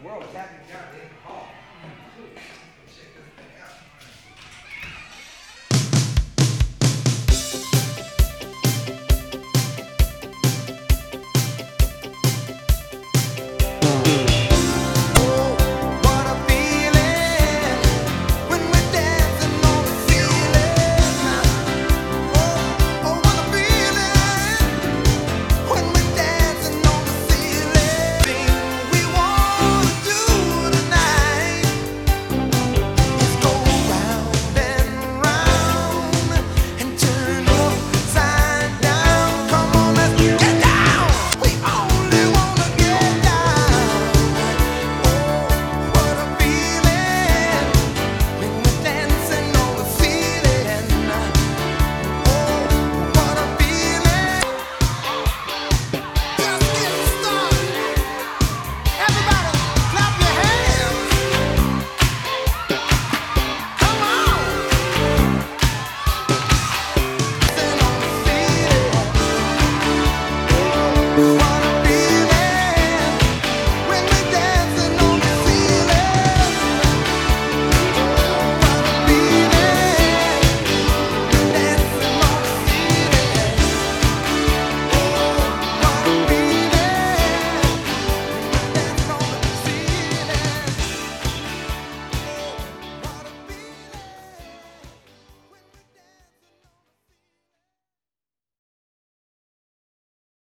the world is happening now. Why?